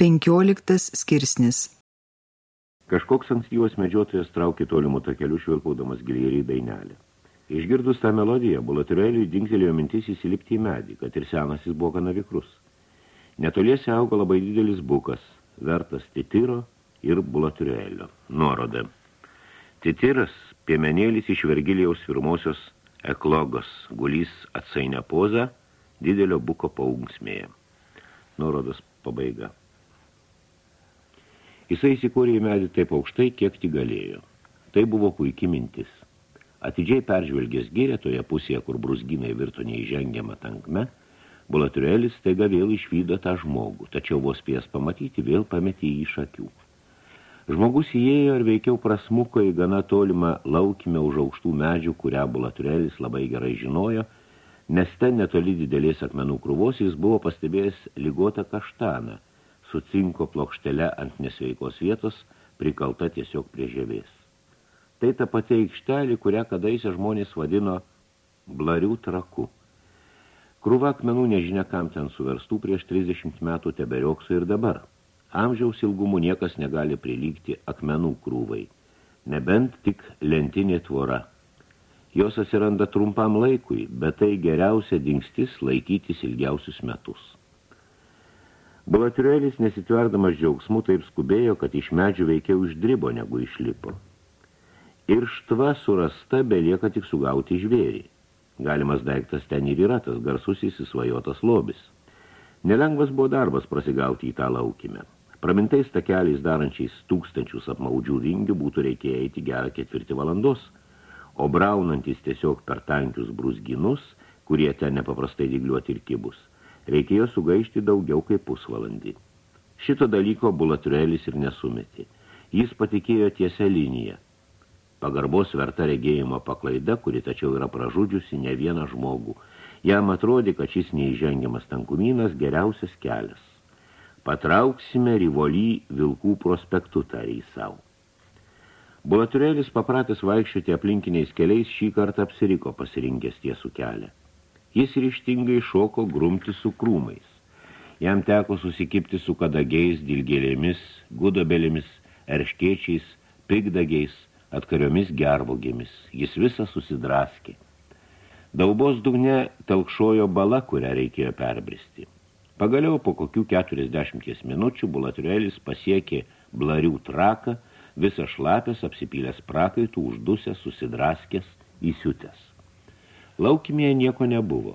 15 skirsnis Kažkoks ankstyvas medžiotojas traukė tolimų takelių švilpaudamas gilėrį dainelę. Išgirdus tą melodiją, bulaturėliui dingtelėjo mintis įsilipti į medį, kad ir senasis buvo gana vikrus. Netoliese augo labai didelis bukas, vertas titiro ir bulaturėlio. Nuoroda. Titiras, piemenėlis iš Vergilijaus pirmosios eklogos, gulys atsainę pozą, didelio buko paunksmėje. Nuorodos pabaiga. Jisai įsikūrė į medį taip aukštai, kiek tik galėjo. Tai buvo puikia mintis. Atidžiai peržvelgęs gyrė toje pusėje, kur brusginai virto neįžengiamą tankme, Bulaturėlis staiga vėl išvydo tą žmogų, tačiau vos spės pamatyti, vėl pametė jį iš akių. Žmogus įėjo ir veikiau prasmuko į gana tolimą laukime už aukštų medžių, kurią Bulaturėlis labai gerai žinojo, nes ten netoli didelės akmenų krūvos jis buvo pastebėjęs ligotą kaštaną – su cinko plokštele ant nesveikos vietos, prikalta tiesiog prie ževės. Tai ta pati aikštelė, kurią kadaise žmonės vadino blarių traku. Krūva akmenų nežinia kam ten suverstų prieš 30 metų teberiokso ir dabar. Amžiaus ilgumų niekas negali prilygti akmenų krūvai, nebent tik lentinė tvora. Jos atsiranda trumpam laikui, bet tai geriausia dingstis laikytis ilgiausius metus. Bulaturėlis nesitverdamas džiaugsmų taip skubėjo, kad iš medžių veikiau išdribo, negu išlipo. Ir štva surasta belieka tik sugauti žvėrį. Galimas daiktas ten ir yra tas garsus įsisvajotas lobis. Nelengvas buvo darbas prasigauti į tą laukime. Pramintais takeliais darančiais tūkstančius apmaudžių vingių būtų reikėję eiti gerą ketvirtį valandos, o braunantis tiesiog per tankius brusginus, kurie ten nepaprastai digliuoti ir kibus – reikėjo sugaišti daugiau kaip pusvalandį. Šito dalyko Bulaturėlis ir nesumetė. Jis patikėjo tiesią liniją. Pagarbos verta regėjimo paklaida, kuri tačiau yra pražudžiusi ne vieną žmogų. Jam atrodė, kad šis neįžengiamas tankumynas geriausias kelias. Patrauksime rivolį Vilkų prospektu, tarė į savo. Bulaturėlis papratęs vaikščioti aplinkiniais keliais šį kartą apsiriko pasirinkęs tiesų kelią. Jis ryštingai šoko grumti su krūmais. Jam teko susikipti su kadagiais, dilgėlėmis, gudobelėmis, erškėčiais, pigdagiais, atkariomis gervogėmis. Jis visas susidraskė. Daubos dugne telkšojo bala, kurią reikėjo perbristi. Pagaliau po kokių 40 minučių bulaturėlis pasiekė blarių traką, visas šlapės apsipylęs prakaitų, uždusęs, susidraskęs, įsiutęs. Laukimėje nieko nebuvo.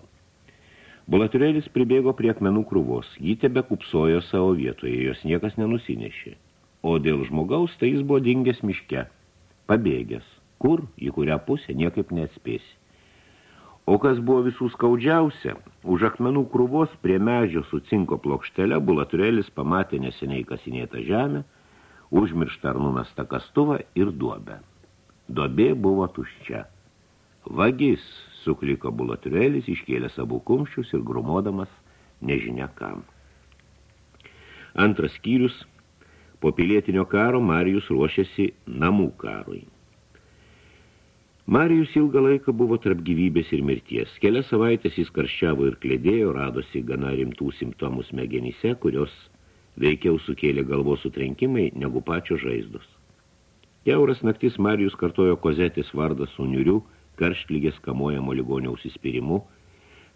Bulaturėlis pribėgo prie akmenų krūvos, jį tebe kupsojo savo vietoje, jos niekas nenusinešė. O dėl žmogaus tai jis buvo dingęs miške, pabėgęs, kur, į kurią pusę, niekaip neatspėsi. O kas buvo visų skaudžiausia, už akmenų krūvos prie medžio su cinko plokštele bulaturėlis pamatė neseniai kasinėtą žemę, užmirštą ar numestą kastuvą ir duobę. Duobė buvo tuščia. Vagis, sukliko bulaturėlis, iškėlęs abu kumščius ir grumodamas nežinia kam. Antras skyrius, po pilietinio karo Marijus ruošiasi namų karui. Marijus ilgą laiką buvo tarp gyvybės ir mirties. Kelias savaitės jis karščiavo ir klėdėjo, radosi gana rimtų simptomų smegenyse, kurios veikiau sukėlė galvos sutrenkimai negu pačio žaizdos. Jauras naktis Marijus kartojo kozetis vardą su niuriu, karštlygės kamuojamo ligonio užsispyrimu,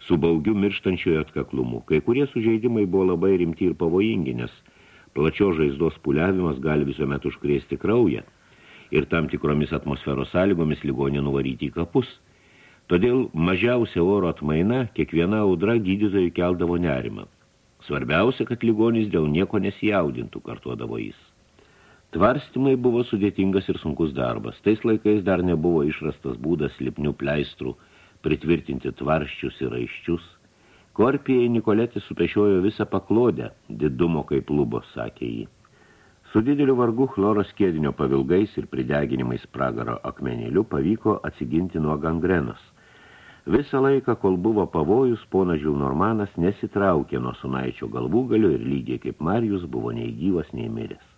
su baugiu mirštančiojo atkaklumu. Kai kurie sužeidimai buvo labai rimti ir pavojingi, nes plačio žaizdos puliavimas gali visuomet užkrėsti kraują ir tam tikromis atmosferos sąlygomis ligonį nuvaryti į kapus. Todėl mažiausia oro atmaina kiekviena audra gydytojui keldavo nerimą. Svarbiausia, kad ligonis dėl nieko nesijaudintų, kartuodavo jis. Tvarstymai buvo sudėtingas ir sunkus darbas. Tais laikais dar nebuvo išrastas būdas lipnių pleistrų pritvirtinti tvarščius ir aiščius. Korpijai Nikoletis supešiojo visą paklodę, didumo kaip lubo, sakė jį. Su dideliu vargu chloros kėdinio pavilgais ir prideginimais pragaro akmenėliu pavyko atsiginti nuo gangrenos. Visą laiką, kol buvo pavojus, ponas Žilnormanas nesitraukė nuo sunaičio galvų galiu ir lygiai kaip Marijus buvo nei gyvas, nei miręs.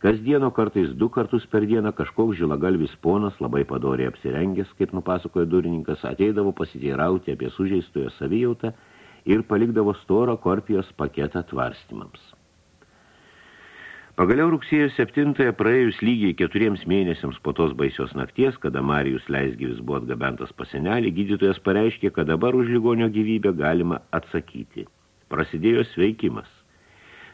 Kasdieno kartais du kartus per dieną kažkoks žilagalvis ponas, labai padoriai apsirengęs, kaip nupasakojo durininkas, ateidavo pasiteirauti apie sužeistojo savijautą ir palikdavo storą korpijos paketą tvarstymams. Pagaliau rugsėjo 7 praėjus lygiai keturiems mėnesiams po tos baisios nakties, kada Marijus Leisgyvis buvo atgabentas pasenelį, gydytojas pareiškė, kad dabar už ligonio gyvybę galima atsakyti. Prasidėjo sveikimas.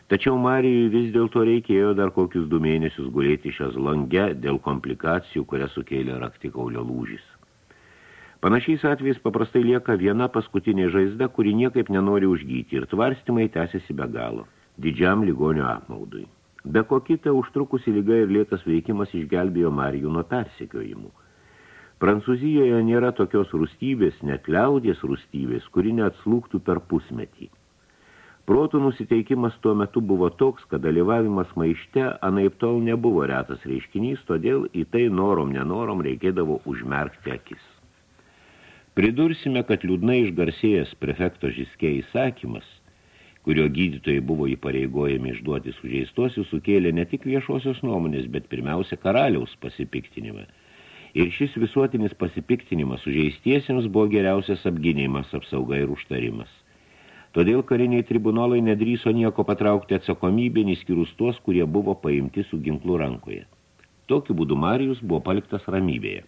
Tačiau Marijui vis dėlto reikėjo dar kokius du mėnesius gulėti šias lange dėl komplikacijų, kurias sukėlė raktikaulio lūžis. Panašiais atvejais paprastai lieka viena paskutinė žaizda, kuri niekaip nenori užgyti ir tvarstymai tęsiasi be galo, didžiam ligonio apmaudui. Be ko kita užtrukusi lyga ir lėtas veikimas išgelbėjo Marijų nuo persekiojimų. Prancūzijoje nėra tokios rūstybės, net liaudės rūstybės, kuri neatslūktų per pusmetį. Protų nusiteikimas tuo metu buvo toks, kad dalyvavimas maište anaip tol nebuvo retas reiškinys, todėl į tai norom nenorom reikėdavo užmerkti akis. Pridursime, kad liūdnai išgarsėjęs prefekto žiskė įsakymas – kurio gydytojai buvo įpareigojami išduoti sužeistosius, sukėlė ne tik viešosios nuomonės, bet pirmiausia karaliaus pasipiktinimą. Ir šis visuotinis pasipiktinimas sužeistiesiems buvo geriausias apginimas, apsauga ir užtarimas. Todėl kariniai tribunolai nedryso nieko patraukti atsakomybę, niskirus tuos, kurie buvo paimti su ginklu rankoje. Tokiu būdu Marijus buvo paliktas ramybėje.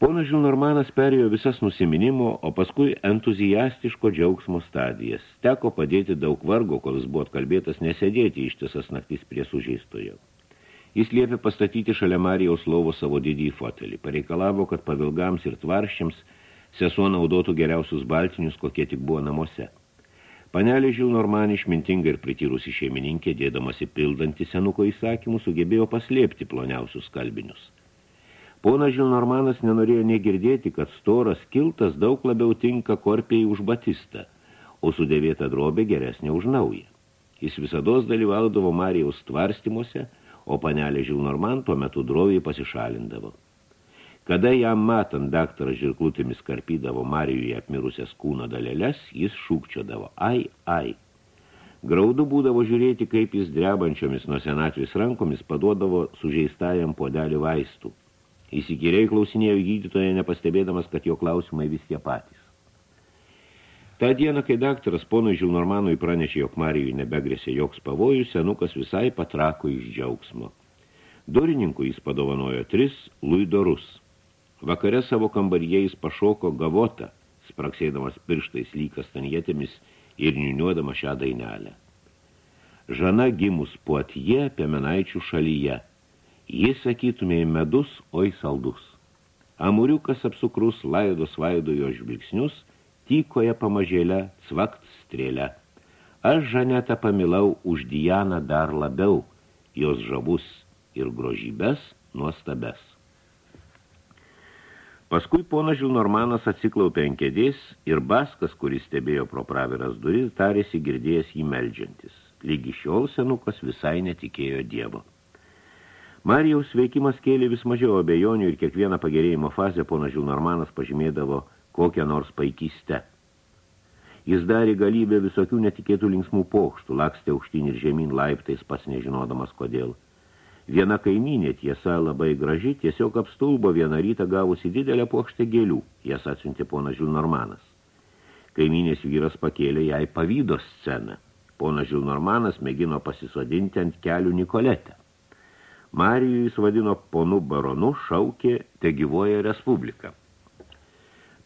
Ponas Žilnormanas perėjo visas nusiminimo, o paskui entuziastiško džiaugsmo stadijas. Teko padėti daug vargo, kol jis buvo atkalbėtas nesėdėti ištisas naktis prie sužeistojo. Jis liepė pastatyti šalia Marijaus lovo savo didį fotelį. Pareikalavo, kad pavilgams ir tvaršiams sesuo naudotų geriausius baltinius, kokie tik buvo namuose. Panelė Žilnorman išmintinga ir prityrusi šeimininkė, dėdamasi pildantį senuko įsakymų, sugebėjo paslėpti ploniausius kalbinius – Ponas Žilnormanas nenorėjo negirdėti, kad storas kiltas daug labiau tinka korpiai už batistą, o sudėvėta drobė geresnė už naują. Jis visados dalyvaudavo Marijaus tvarstymuose, o panelė Žilnorman tuo metu droviai pasišalindavo. Kada jam matant daktaras žirklutėmis karpydavo Marijuje apmirusias kūno dalėles, jis šūkčiodavo ai, ai. Graudu būdavo žiūrėti, kaip jis drebančiomis nuo senatvės rankomis paduodavo sužeistajam podelį vaistų. Įsikiriai klausinėjo gydytoje, nepastebėdamas, kad jo klausimai vis tie patys. Ta diena, kai daktaras ponui Žilnormanui pranešė, jog Marijui nebegrėsė joks pavojus, senukas visai patrako iš džiaugsmo. Durininkui jis padovanojo tris luidorus. Vakare savo kambaryje jis pašoko gavotą, spraksėdamas pirštais lykas tanjetėmis ir niuniuodama šią dainelę. Žana gimus puotie piemenaičių šalyje – Jis, sakytumėjai, medus, oi saldus. Amuriukas apsukrus laidos vaido jo žvilgsnius, tykoje pamažėlę, cvakt strėlę. Aš Žanetą pamilau už Dianą dar labiau, jos žavus ir grožybės nuostabes. Paskui ponas Žilnormanas atsiklaupė ant kėdės ir Baskas, kuris stebėjo pro praviras duris, tarėsi girdėjęs jį meldžiantis. Lygi šiol senukas visai netikėjo Dievo. Marijaus veikimas kėlė vis mažiau abejonių ir kiekvieną pagerėjimo fazę ponas Žilnormanas pažymėdavo kokią nors paikystę. Jis darė galybę visokių netikėtų linksmų pokštų, lakstė aukštyn ir žemyn laiptais, pats nežinodamas kodėl. Viena kaiminė tiesa labai graži, tiesiog apstulbo vieną rytą gavusi didelę pokštę gėlių, jas atsiuntė ponas Žilnormanas. Kaiminės vyras pakėlė jai pavydos sceną. Ponas Žilnormanas mėgino pasisodinti ant kelių Nikoletę. Marijų jis vadino ponu baronu, šaukė, te gyvoja Respublika.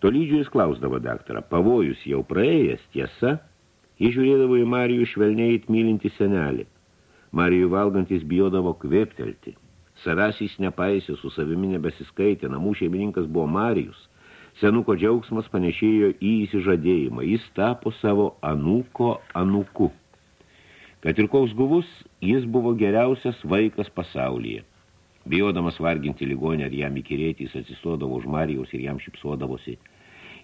Tolydžiu jis klausdavo daktarą, pavojus jau praėjęs, tiesa, jis žiūrėdavo į Marijų švelniai mylinti senelį. Marijų valgantis bijodavo kvėptelti. Savęs jis nepaisė, su savimi nebesiskaitė, namų šeimininkas buvo Marijus. Senuko džiaugsmas panešėjo į įsižadėjimą, jis tapo savo anūko anūku. Kad ir koks guvus, jis buvo geriausias vaikas pasaulyje. Bijodamas varginti ligonę ir jam įkirėti, jis atsistodavo už Marijaus ir jam šipsuodavosi.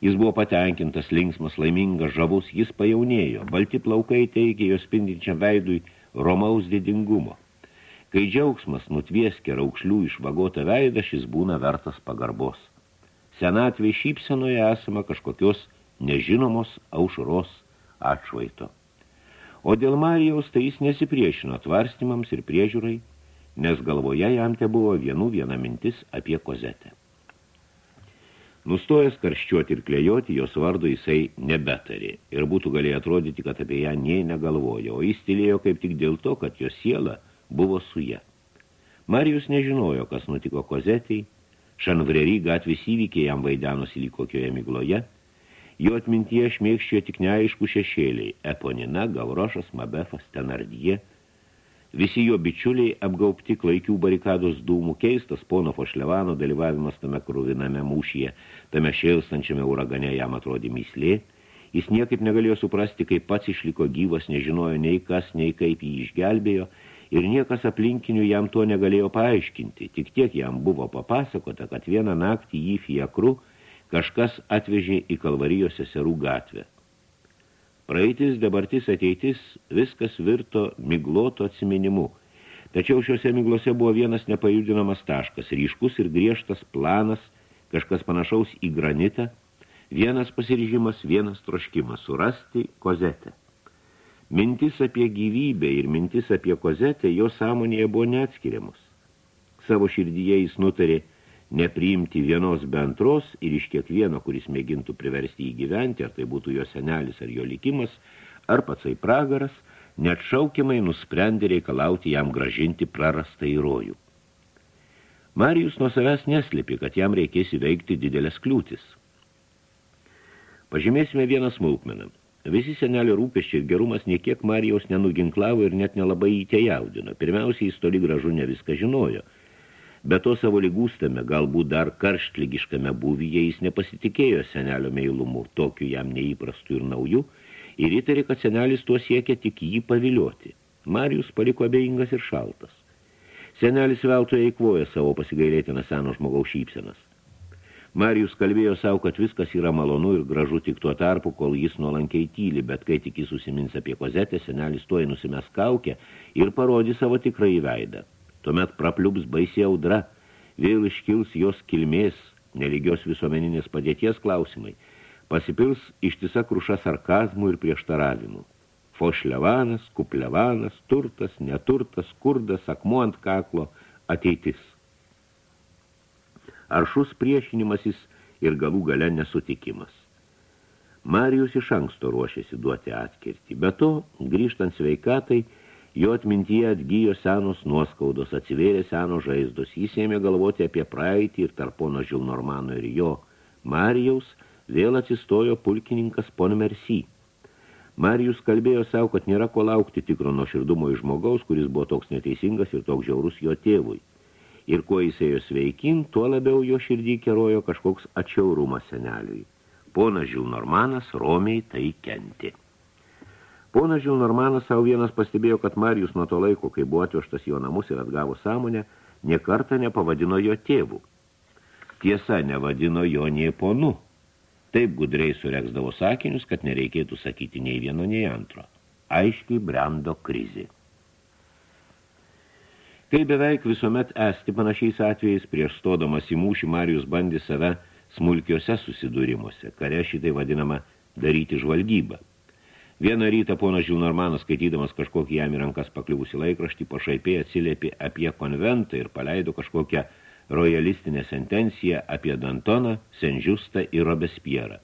Jis buvo patenkintas, linksmas, laimingas, žavus, jis pajaunėjo. Balti plaukai teikė jo spindinčiam veidui romaus didingumo. Kai džiaugsmas nutvieskia raukšlių išvagotą veidą, šis būna vertas pagarbos. Senatvė šypsenoje esama kažkokios nežinomos aušros atšvaito. O dėl Marijaus tai jis nesipriešino tvarstymams ir priežiūrai, nes galvoje jam te buvo vienų viena mintis apie kozetę. Nustojęs karščiuoti ir klejoti, jos vardu jisai nebetarė. Ir būtų galėję atrodyti, kad apie ją nei negalvojo, o jis tylėjo kaip tik dėl to, kad jos siela buvo su ją. Marijus nežinojo, kas nutiko kozetei, šanvrerį gatvės įvykiai jam vaidenosi lyg kokioje migloje, jo atmintyje šmėkščio tik neaišku šešėliai, Eponina, Gavrošas, Mabefas, Tenardie – Visi jo bičiuliai apgaupti klaikių barikados dūmų, keistas pono Fošlevano dalyvavimas tame kruviname mūšyje, tame šėlstančiame uragane jam atrodė myslė. Jis niekaip negalėjo suprasti, kaip pats išliko gyvas, nežinojo nei kas, nei kaip jį išgelbėjo, ir niekas aplinkinių jam to negalėjo paaiškinti. Tik tiek jam buvo papasakota, kad vieną naktį jį fiakru kažkas atvežė į Kalvarijos seserų gatvę. Praeitis, dabartis, ateitis, viskas virto migloto atsiminimu. Tačiau šiuose miglose buvo vienas nepajudinamas taškas, ryškus ir griežtas planas, kažkas panašaus į granitą, vienas pasiryžimas, vienas troškimas – surasti kozetę. Mintis apie gyvybę ir mintis apie kozetę jo sąmonėje buvo neatskiriamus. Savo širdyje jis nutarė – nepriimti vienos bentros ir iš kiekvieno, kuris mėgintų priversti jį gyventi, ar tai būtų jo senelis ar jo likimas, ar patsai pragaras, net šaukiamai nusprendė reikalauti jam gražinti prarastą į rojų. Marijus nuo savęs neslėpė, kad jam reikės įveikti didelės kliūtis. Pažymėsime vieną smulkmeną. Visi senelio rūpeščiai ir gerumas niekiek Marijaus nenuginklavo ir net nelabai įtejaudino. Pirmiausiai, jis toli gražu ne viską žinojo – Be to savo lygūstame, galbūt dar karštlygiškame būvyje jis nepasitikėjo senelio meilumu, tokiu jam neįprastu ir nauju, ir įtarė, kad senelis tuo siekia tik jį pavilioti. Marijus paliko abejingas ir šaltas. Senelis veltoje eikvoja savo pasigailėtiną seno žmogaus šypsenas. Marijus kalbėjo savo, kad viskas yra malonu ir gražu tik tuo tarpu, kol jis nuolankiai tyli, bet kai tik jis užsimins apie kozetę, senelis tuoj nusimes kaukę ir parodys savo tikrąjį veidą. Tuomet prapliups baisiai audra, vėl iškils jos kilmės, nelygios visuomeninės padėties klausimai, pasipils ištisa kruša sarkazmų ir prieštaravimų. Fošlevanas, kuplevanas, turtas, neturtas, skurdas, akmuo ant kaklo, ateitis. Aršus priešinimasis ir galų gale nesutikimas. Marijus iš anksto ruošėsi duoti atkirtį, be to, grįžtant sveikatai, Jo atmintyje atgyjo senos nuoskaudos, atsivėrė senos žaizdos. Jis ėmė galvoti apie praeitį ir tarp pono Žilnormano ir jo. Marijaus vėl atsistojo pulkininkas pon Mercy. Marijus kalbėjo savo, kad nėra ko laukti tikro nuoširdumo iš žmogaus, kuris buvo toks neteisingas ir toks žiaurus jo tėvui. Ir kuo jis ėjo sveikin, tuo labiau jo širdį kerojo kažkoks atšiaurumas seneliui. Ponas Žilnormanas romiai tai kenti. Ponas Žilnormanas savo vienas pastebėjo, kad Marijus nuo to laiko, kai buvo atvežtas jo namus ir atgavo sąmonę, niekartą nepavadino jo tėvų. Tiesa, nevadino jo nei ponu. Taip gudriai sureksdavo sakinius, kad nereikėtų sakyti nei vieno, nei antro. Aiškiai brendo krizė. Kai beveik visuomet esti panašiais atvejais, prieš stodamas į mūšį Marijus bandė save smulkiuose susidūrimuose, kare šitai vadinama daryti žvalgybą. Vieną rytą ponas Žilnormanas, skaitydamas kažkokį jam į rankas pakliuvusi laikraštį, pašaipiai atsiliepė apie konventą ir paleido kažkokią rojalistinę sentenciją apie Dantoną, Senžiustą ir Robespierą.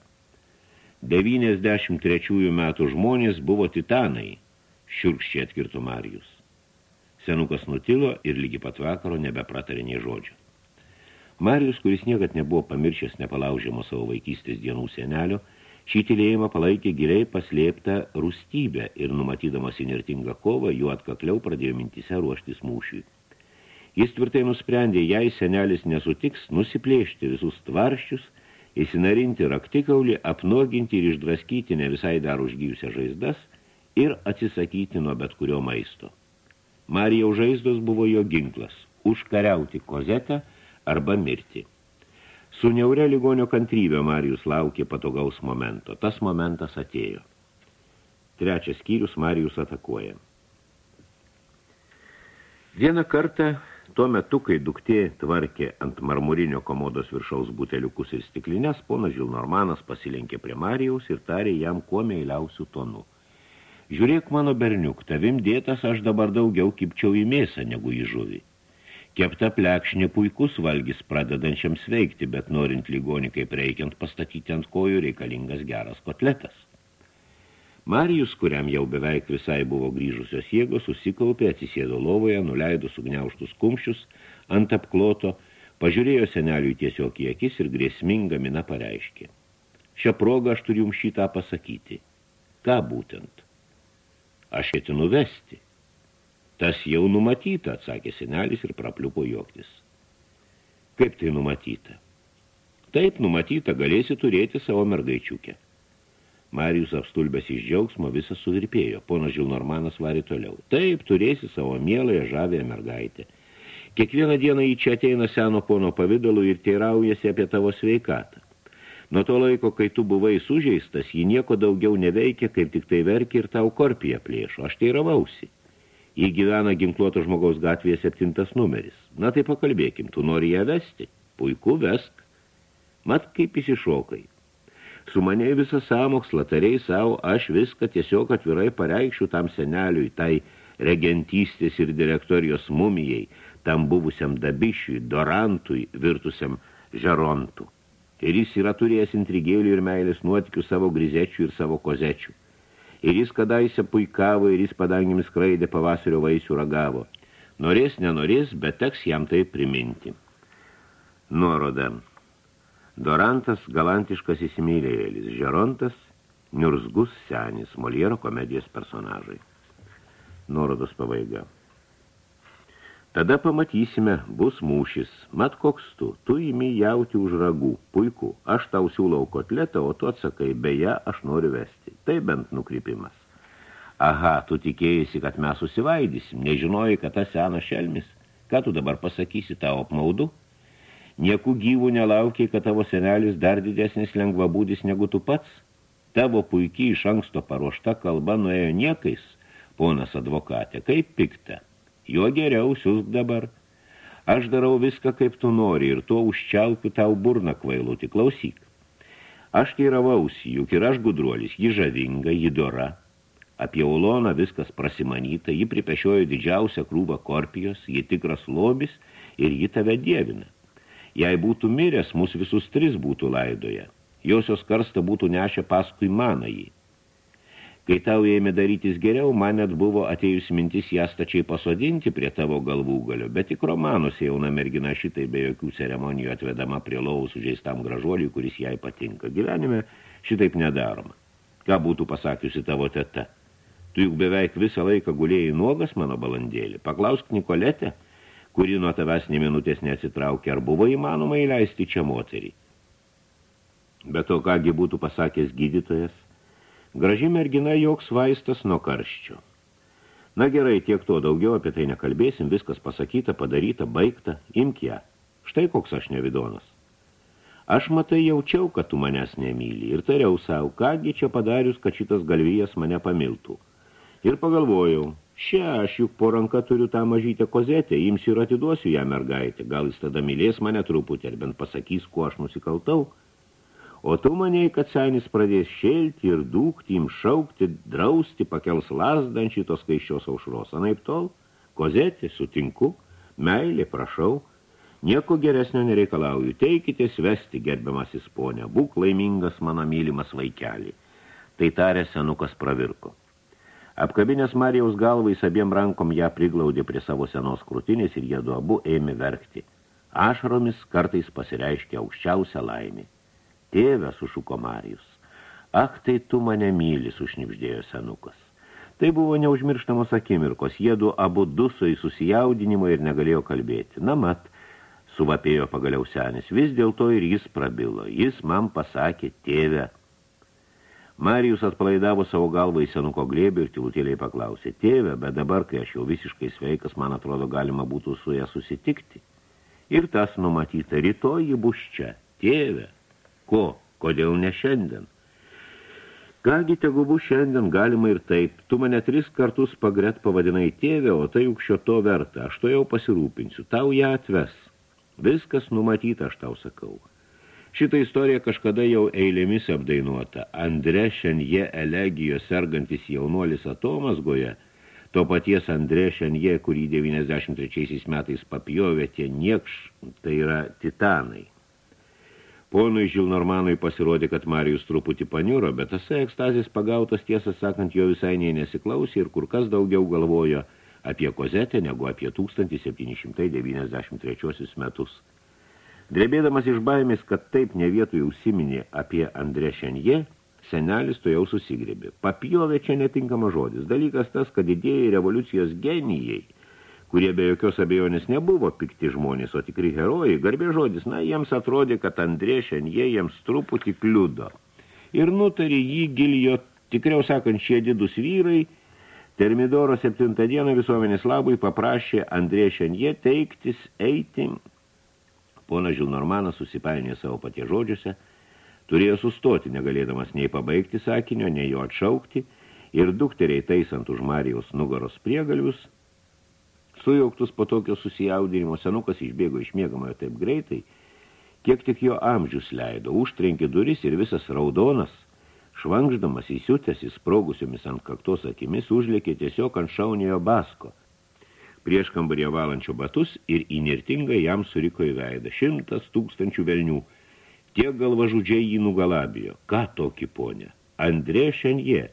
93 metų žmonės buvo titanai, šiurkščiai atkirto Marijus. Senukas nutilo ir lygi pat vakaro nebepratarė nei žodžio. Marijus, kuris niekad nebuvo pamiršęs nepalaužiamo savo vaikystės dienų senelio, Šį tylėjimą palaikė giliai paslėptą rūstybę ir numatydamas inertingą kovą, juo atkakliau pradėjo mintise ruoštis mūšiui. Jis tvirtai nusprendė, jei senelis nesutiks, nusiplėšti visus tvarščius, įsinarinti raktikaulį, apnuoginti ir išdraskyti ne visai dar užgyjusią žaizdas ir atsisakyti nuo bet kurio maisto. Marijaus žaizdos buvo jo ginklas – užkariauti kozetą arba mirti. Su neuria ligonio kantrybė Marijus laukė patogaus momento. Tas momentas atėjo. Trečias skyrius Marijus atakuoja. Vieną kartą, tuo metu, kai duktė tvarkė ant marmurinio komodos viršaus buteliukus ir stiklinės, ponas Žilnormanas pasilenkė prie Marijaus ir tarė jam kuo meiliausių tonų. Žiūrėk, mano berniuk, tavim dėtas aš dabar daugiau kipčiau į mėsą negu į žuvį. Kepta plekšnė puikus valgis pradedančiam sveikti, bet norint ligonį kaip reikiant pastatyti ant kojų reikalingas geras kotletas. Marijus, kuriam jau beveik visai buvo grįžusios jėgos, susikaupė, atsisėdo lovoje, nuleido sugniauštus kumščius ant apkloto, pažiūrėjo seneliui tiesiog į akis ir grėsminga mina pareiškė. Šią progą aš turiu jums šitą pasakyti. Ką būtent? Aš ketinu vesti. Tas jau numatyta, atsakė senelis ir prapliupo juoktis. Kaip tai numatyta? Taip, numatyta, galėsi turėti savo mergaičiukę. Marijus apstulbęs iš džiaugsmo visas suvirpėjo. Ponas Žilnormanas varė toliau. Taip, turėsi savo mieląją žavėją mergaitę. Kiekvieną dieną į čia ateina seno pono pavidalu ir teiraujasi apie tavo sveikatą. Nuo to laiko, kai tu buvai sužeistas, ji nieko daugiau neveikia, kaip tik tai verkia ir tau korpiją plėšo. Aš teiravausi. Jį gyvena ginkluoto žmogaus gatvėje septintas numeris. Na tai pakalbėkim, tu nori ją vesti? Puiku, vesk. Mat kaip įsišokai. Su mane visą sąmokslą tariai savo, aš viską tiesiog atvirai pareikščiau tam seneliui, tai regentystės ir direktorijos mumijai, tam buvusiam dabišiui, dorantui, virtusiam žerontų. Ir jis yra turėjęs intrigėlių ir meilės nuotikių savo grizečių ir savo kozečių ir jis kadaise puikavo, ir jis padangėmis skraidė pavasario vaisių ragavo. Norės, nenorės, bet teks jam tai priminti. Nuoroda. Dorantas galantiškas įsimylėjėlis, Žerontas, niurzgus senis, Moliero komedijos personažai. Nuorodos pabaiga. Tada pamatysime, bus mūšis. Mat koks tu, tu įmi jauti už ragų. Puiku, aš tau siūlau kotletą, o tu atsakai, beje, aš noriu vesti. Tai bent nukrypimas. Aha, tu tikėjasi, kad mes susivaidysim, nežinojai, kad tas senas šelmis. Ką tu dabar pasakysi tavo apmaudu? Niekų gyvų nelaukiai, kad tavo senelis dar didesnis lengvabūdis negu tu pats. Tavo puikiai iš anksto paruošta kalba nuėjo niekais, ponas advokatė, kaip pikta. Jo geriau siūsk dabar. Aš darau viską, kaip tu nori, ir tuo užčiaukiu tau burną kvailutį. Klausyk. Aš teiravausi, juk ir aš gudruolis, ji žavinga, ji dora. Apie Uloną viskas prasimanyta, ji pripešiojo didžiausią krūvą korpijos, ji tikras lobis ir ji tave dievina. Jei būtų miręs, mus visus tris būtų laidoje. Josios karsta būtų nešę paskui maną jį. Kai tau ėmė darytis geriau, man net buvo atėjus mintis ją stačiai pasodinti prie tavo galvų galio, bet tik romanus jauna mergina šitai be jokių ceremonijų atvedama prie lovų sužeistam gražuoliui, kuris jai patinka. Gyvenime šitaip nedaroma. Ką būtų pasakiusi tavo teta? Tu juk beveik visą laiką gulėjai nuogas, mano balandėlį. Paklausk Nikoletę, kuri nuo tavęs ne minutės neatsitraukė, ar buvo įmanoma įleisti čia moterį. Bet to kągi būtų pasakęs gydytojas, Graži mergina joks vaistas nuo karščio. Na gerai, tiek to daugiau apie tai nekalbėsim, viskas pasakyta, padaryta, baigta, imk ją. Štai koks aš nevidonas. Aš matai jaučiau, kad tu manęs nemyli ir tariau savo, kągi čia padarius, kad šitas galvijas mane pamiltų. Ir pagalvojau, šia aš juk po ranka turiu tą mažytę kozetę, imsiu ir atiduosiu ją mergaitę, gal jis tada mylės mane truputį ir bent pasakys, kuo aš nusikaltau – O tu maniai, kad senis pradės šėlti ir dūkti, im šaukti, drausti, pakels lasdą ant šitos skaiščios aušros. Anaip tol, kozetė, sutinku, meilė, prašau, nieko geresnio nereikalauju. Teikite svesti, gerbiamasis ponė, būk laimingas mano mylimas vaikelį. Tai tarė senukas pravirko. Apkabinės Marijaus galvais abiem rankom ją priglaudė prie savo senos krūtinės ir jie du abu ėmė verkti. Ašromis kartais pasireiškia aukščiausia laimė. Tėve, sušuko Marijus. Ak, tai tu mane myli, sušnipždėjo senukas. Tai buvo neužmirštamos akimirkos, jėdu abu duso į susijaudinimą ir negalėjo kalbėti. Na mat, suvapėjo pagaliau senis, vis dėlto ir jis prabilo. Jis man pasakė, tėve. Marijus atpalaidavo savo galvą į senuko glėbį ir tilutėliai paklausė, tėve, bet dabar, kai aš jau visiškai sveikas, man atrodo, galima būtų su ją susitikti. Ir tas numatyta, rytoj ji bus čia, tėve. Ko? Kodėl ne šiandien? Kągi tegu bus šiandien galima ir taip. Tu mane tris kartus pagret pavadinai tėvę, o tai juk šio to verta. Aš to jau pasirūpinsiu. Tau ją atves. Viskas numatyta, aš tau sakau. Šitą istoriją kažkada jau eilėmis apdainuota. Andre Šenje elegijos sergantis jaunuolis Atomas goje, to paties Andrė Šenje, kurį 93 metais papjovė tie niekš, tai yra titanai. Ponui Žilnormanui pasirodė, kad Marijus truputį paniuro, bet tasai ekstazės pagautas tiesą sakant jo visai nei nesiklausė ir kur kas daugiau galvojo apie kozetę negu apie 1793 metus. Drebėdamas iš baimės, kad taip ne vietoj užsiminė apie Andrė Šenje, senelis to jau susigrėbė. Papjovė čia netinkamas žodis. Dalykas tas, kad idėjai revoliucijos genijai, kurie be jokios abejonės nebuvo pikti žmonės, o tikri herojai, garbė žodis, na, jiems atrodė, kad Andrė Šenje jiems truputį kliudo. Ir nutarė jį gilijo, tikriau sakant, šie didus vyrai, Termidoro 7 dieną visuomenės labui paprašė Andrė Šenje teiktis eiti Pona Žilnormanas susipainė savo patie žodžiuose, turėjo sustoti, negalėdamas nei pabaigti sakinio, nei jo atšaukti, ir dukteriai taisant už Marijos nugaros priegalvius, sujauktus po tokio susijaudinimo senukas išbėgo iš miegamojo taip greitai, kiek tik jo amžius leido, užtrenkė duris ir visas raudonas, švankždamas įsiutęs įsprogusiomis ant kaktos akimis, užlėkė tiesiog ant šaunėjo basko – prieš kambario valančio batus ir įnirtingai jam suriko į veidą. Šimtas tūkstančių velnių. Tiek galvažudžiai jį nugalabijo. Ką tokį ponė? Andrė Šenje.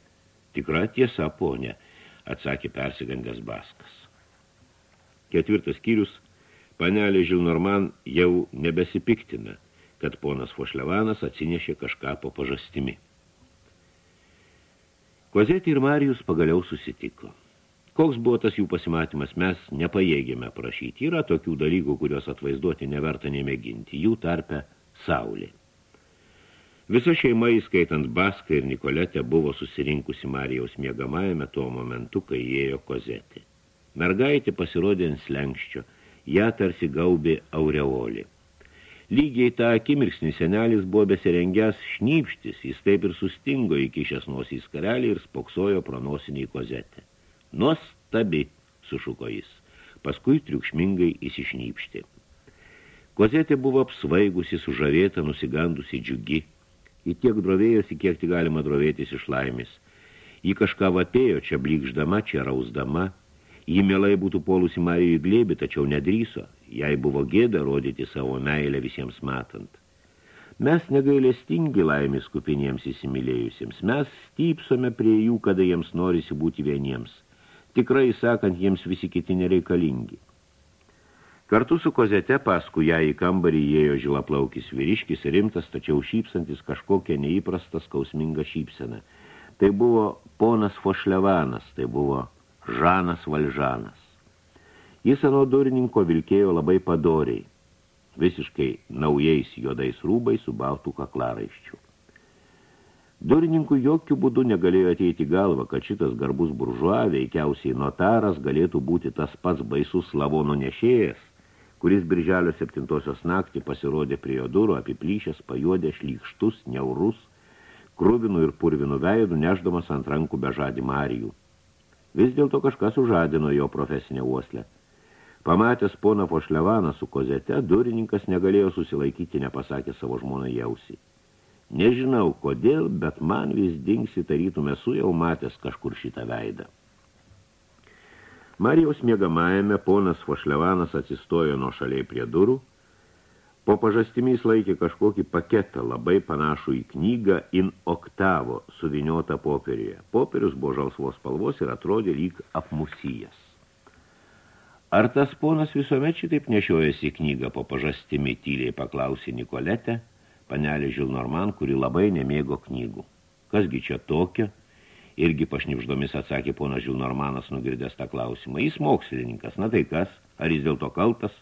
Tikra tiesa, ponė, atsakė persigandęs Baskas. Ketvirtas skyrius, panelė Žilnorman jau nebesipiktina, kad ponas Fošlevanas atsinešė kažką po pažastimi. Kozetė ir Marijus pagaliau susitiko. Koks buvo tas jų pasimatymas, mes nepajėgėme prašyti. Yra tokių dalykų, kurios atvaizduoti neverta nemėginti. Jų tarpe saulė. Visa šeima, įskaitant Baską ir Nikoletę, buvo susirinkusi Marijaus miegamajame tuo momentu, kai įėjo kozetė. Mergaitė pasirodė ant slengščio, ją tarsi gaubė aureolį. Lygiai tą akimirksnį senelis buvo besirengęs šnypštis, jis taip ir sustingo įkišęs nosį į skarelį ir spoksojo pro nosinį kozetę. Nuostabi, sušuko jis. Paskui triukšmingai įsišnypšti. Kozetė buvo apsvaigusi, sužavėta, nusigandusi džiugi. Į tiek drovėjosi, kiek tik galima drovėtis iš laimės. Ji kažką vapėjo, čia blikždama, čia rausdama. Ji mielai būtų polusi Marijų į glėbį, tačiau nedryso. Jai buvo gėda rodyti savo meilę visiems matant. Mes negailestingi laimės kupiniems įsimylėjusiems. Mes stypsome prie jų, kada jiems norisi būti vieniems. Tikrai sakant, jiems visi kiti nereikalingi. Kartu su kozete paskui ją į kambarį įėjo žilaplaukis vyriškis, rimtas, tačiau šypsantis kažkokią neįprastą skausmingą šypseną. Tai buvo ponas Fošlevanas, tai buvo Žanas Valžanas. Jis ano durininko vilkėjo labai padoriai, visiškai naujais juodais rūbais su baltų kaklaraiščiu. Durininkui jokių būdų negalėjo ateiti galva, kad šitas garbus buržuo, veikiausiai notaras, galėtų būti tas pats baisus lavonų nešėjas, kuris birželio septintosios naktį pasirodė prie jo durų, apiplyšęs, pajuodė šlykštus, neurus, krūvinų ir purvinų veidų, neždamas ant rankų bežadį Marijų. Vis dėlto kažkas užadino jo profesinę uoslę. Pamatęs poną Pošlevaną su kozete, durininkas negalėjo susilaikyti, nepasakė savo žmoną jausį. Nežinau kodėl, bet man vis dingsi tarytum esu jau matęs kažkur šitą veidą. Marijaus mėgamajame ponas Fošlevanas atsistojo nuo šaliai prie durų, po pažastimys laikė kažkokį paketą, labai panašų į knygą in oktavo suviniota popieriuje. Popierius buvo žalsvos spalvos ir atrodė lyg apmusijas. Ar tas ponas visuomet šitaip nešiojasi knygą po pažastimi tyliai paklausė Nikoletę – panelė Žilnorman, kuri labai nemėgo knygų. Kasgi čia tokio? Irgi pašnipždomis atsakė ponas Žilnormanas nugirdęs tą klausimą. Jis mokslininkas, na tai kas? Ar jis dėl to kaltas?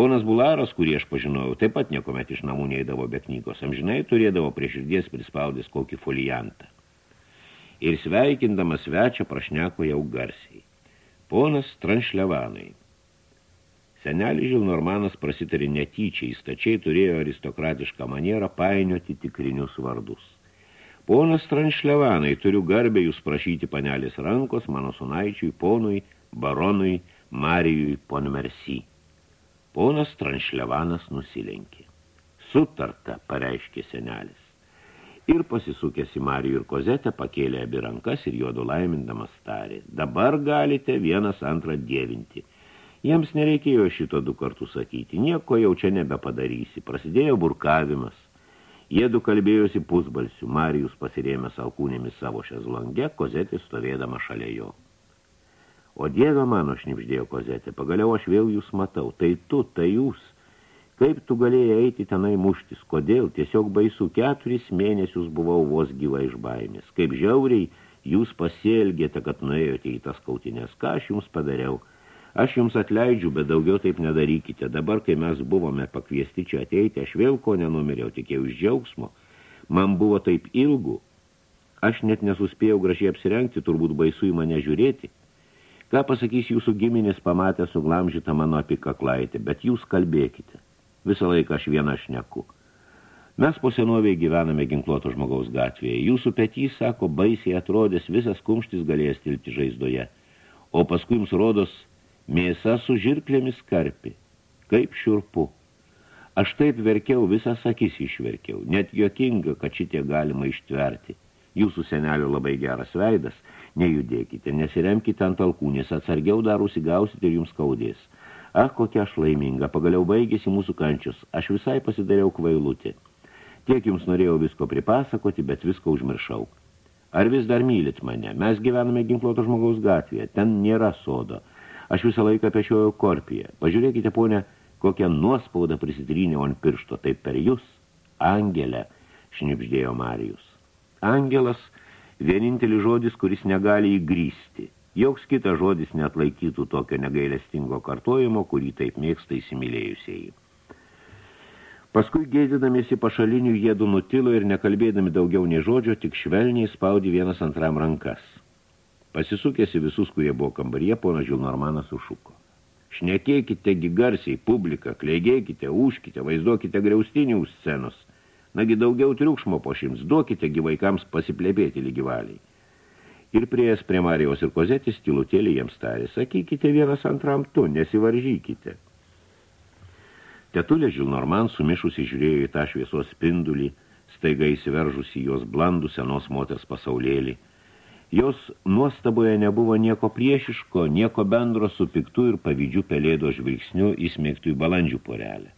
Ponas Bularas, kurį aš pažinojau, taip pat niekomet iš namų neįdavo be knygos. Amžinai turėdavo prie širdies prispaudęs kokį foliantą. Ir sveikindamas svečią prašneko jau garsiai. Ponas Tranšlevanai, Senelis Žilnormanas prasitarė netyčiai, stačiai turėjo aristokratišką manierą painioti tikrinius vardus. Ponas Tranšlevanai, turiu garbę jūs prašyti panelės rankos mano sunaičiui, ponui, baronui, Marijui Ponmersi. Ponas Tranšlevanas nusilenkė. Sutarta, pareiškė senelis. Ir pasisukęs į Marijų ir Kozetę, pakėlė abi rankas ir juodu laimindamas tarė. Dabar galite vienas antrą dievinti. Jiems nereikėjo šito du kartus sakyti. Nieko jau čia nebepadarysi. Prasidėjo burkavimas. Jėdu kalbėjosi pusbalsių. Marijus pasirėmęs alkūnėmis savo šezlonge, Kozetė stovėdama šalia jo. O dieve mano, šnipždėjo Kozetė, pagaliau aš vėl jūs matau. Tai tu, tai jūs. Kaip tu galėjai eiti tenai muštis? Kodėl? Tiesiog baisu keturis mėnesius buvau vos gyva iš baimės. Kaip žiauriai jūs pasielgėte, kad nuėjote į tas kautinės. Ką aš jums padariau? Aš jums atleidžiu, bet daugiau taip nedarykite. Dabar, kai mes buvome pakviesti čia ateiti, aš vėl ko nenumiriau, tikėjau iš džiaugsmo. Man buvo taip ilgų. Aš net nesuspėjau gražiai apsirengti, turbūt baisu į mane žiūrėti. Ką pasakys jūsų giminės pamatę suglamžytą mano apikaklaitę, bet jūs kalbėkite. Visą laiką aš vieną šneku. Mes po senoviai gyvename ginkluoto žmogaus gatvėje. Jūsų petys, sako, baisiai atrodės, visas kumštis galės tilti žaizdoje. O paskui jums rodos mėsa su žirklėmis karpi. Kaip šiurpu. Aš taip verkiau, visas akis išverkiau. Net jokinga, kad šitie galima ištverti. Jūsų senelio labai geras veidas. Nejudėkite, nesiremkite ant alkūnės, atsargiau dar užsigausite ir jums skaudės. Ak, kokia aš laiminga, pagaliau baigėsi mūsų kančius, aš visai pasidariau kvailutį. Tiek jums norėjau visko pripasakoti, bet visko užmiršau. Ar vis dar mylit mane? Mes gyvename ginkluoto žmogaus gatvėje, ten nėra sodo. Aš visą laiką pešioju korpiją. Pažiūrėkite, ponė, kokią nuospaudą prisitrynė ant piršto, taip per jūs. Angelė, šnipždėjo Marijus. Angelas – vienintelis žodis, kuris negali įgrysti – Joks kitas žodis net laikytų tokio negailestingo kartojimo, kurį taip mėgsta įsimylėjusieji. Paskui gėdinamėsi pašalinių jėdų nutilo ir nekalbėdami daugiau nei žodžio, tik švelniai spaudė vienas antram rankas. Pasisukėsi visus, kurie buvo kambaryje, ponas Žilnormanas sušuko. Šnekėkite gigarsiai, publiką, kleigėkite, užkite, vaizduokite griaustinį už scenos. Nagi daugiau triukšmo po šims, duokite gyvaikams pasiplėbėti lygivaliai. Ir prieės prie Marijos ir Kozetis tylutėlį jiems tarė, sakykite vienas antram tu, nesivaržykite. Tetulė Žilnorman sumišusi žiūrėjo į tą šviesos spindulį, staiga įsiveržusi jos blandų senos moters pasaulėlį. Jos nuostaboje nebuvo nieko priešiško, nieko bendro su piktu ir pavydžių pelėdo žvilgsniu įsmėgtų į balandžių porelę.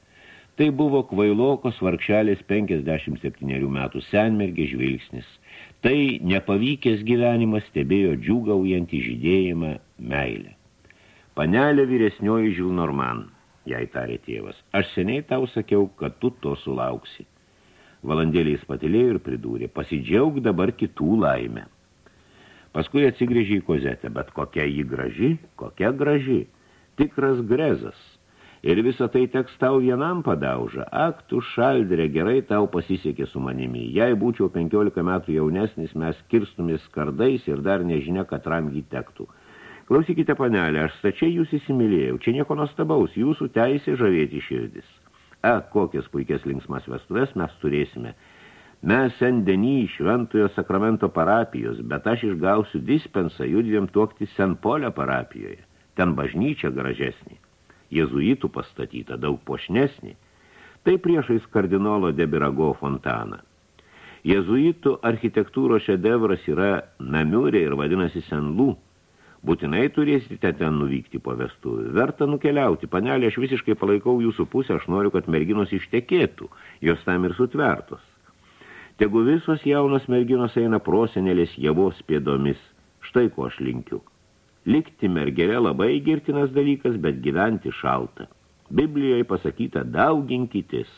Tai buvo kvailokos varkšelės 57 metų senmergė žvilgsnis – Tai nepavykęs gyvenimas stebėjo džiūgaujantį žydėjimą meilę. Panelė vyresnioji Žilnorman, jai tarė tėvas, aš seniai tau sakiau, kad tu to sulauksi. Valandėliais patilėjo ir pridūrė, pasidžiaug dabar kitų laimę. Paskui atsigrėžė į kozetę, bet kokia ji graži, kokia graži, tikras grezas, ir visą tai teks tau vienam padauža. Ak, tu šaldrė, gerai tau pasisekė su manimi. Jei būčiau 15 metų jaunesnis, mes kirstumės kardais ir dar nežinia, kad ram jį tektų. Klausykite, panelė, aš stačiai jūs įsimylėjau. Čia nieko nuostabaus, jūsų teisė žavėti širdis. A, kokias puikias linksmas vestuvės mes turėsime. Mes sendenį šventojo sakramento parapijos, bet aš išgausiu dispensą judviem tuokti Senpolio parapijoje. Ten bažnyčia gražesnė jezuitų pastatyta, daug pošnesnė, tai priešais kardinolo Debirago fontaną. Jezuitų architektūros šedevras yra namiurė ir vadinasi Senlų. Būtinai turėsite ten nuvykti po vestuvių. Verta nukeliauti. Panelė, aš visiškai palaikau jūsų pusę, aš noriu, kad merginos ištekėtų. Jos tam ir sutvertos. Tegu visos jaunos merginos eina prosenelės javos pėdomis. Štai ko aš linkiu. Likti mergelė labai girtinas dalykas, bet gyventi šalta. Biblijoje pasakyta dauginkitis.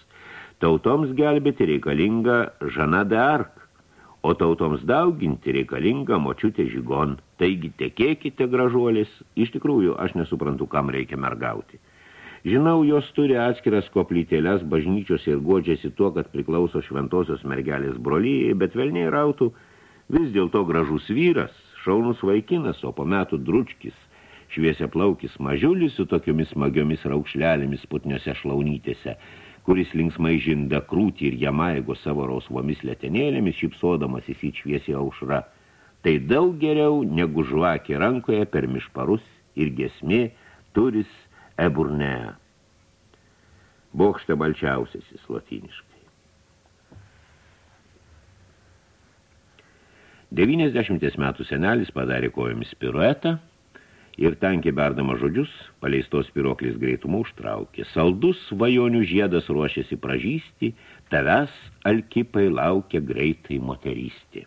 Tautoms gelbėti reikalinga Žana de Ark, o tautoms dauginti reikalinga močiutė žygon. Taigi tekėkite gražuolis, iš tikrųjų aš nesuprantu, kam reikia mergauti. Žinau, jos turi atskiras koplytėlės bažnyčios ir godžiasi tuo, kad priklauso šventosios mergelės brolyjai, bet velniai rautų vis dėl to gražus vyras, šaunus vaikinas, o po metų dručkis, šviesia plaukis mažiulis su tokiomis smagiomis raukšlelėmis putniose šlaunytėse, kuris linksmai žinda krūtį ir jamaigo savo rausvomis letenėlėmis, šipsodamas įsičviesi aušra. Tai daug geriau negu žvakė rankoje per mišparus ir gesmė turis eburnea. Bokšte balčiausiasis latiniškai. 90 metų senelis padarė kojomis piruetą ir tankiai berdama žodžius, paleistos piroklis greitumu užtraukė. Saldus svajonių žiedas ruošėsi pražysti, tavęs alkipai laukia greitai moterystė.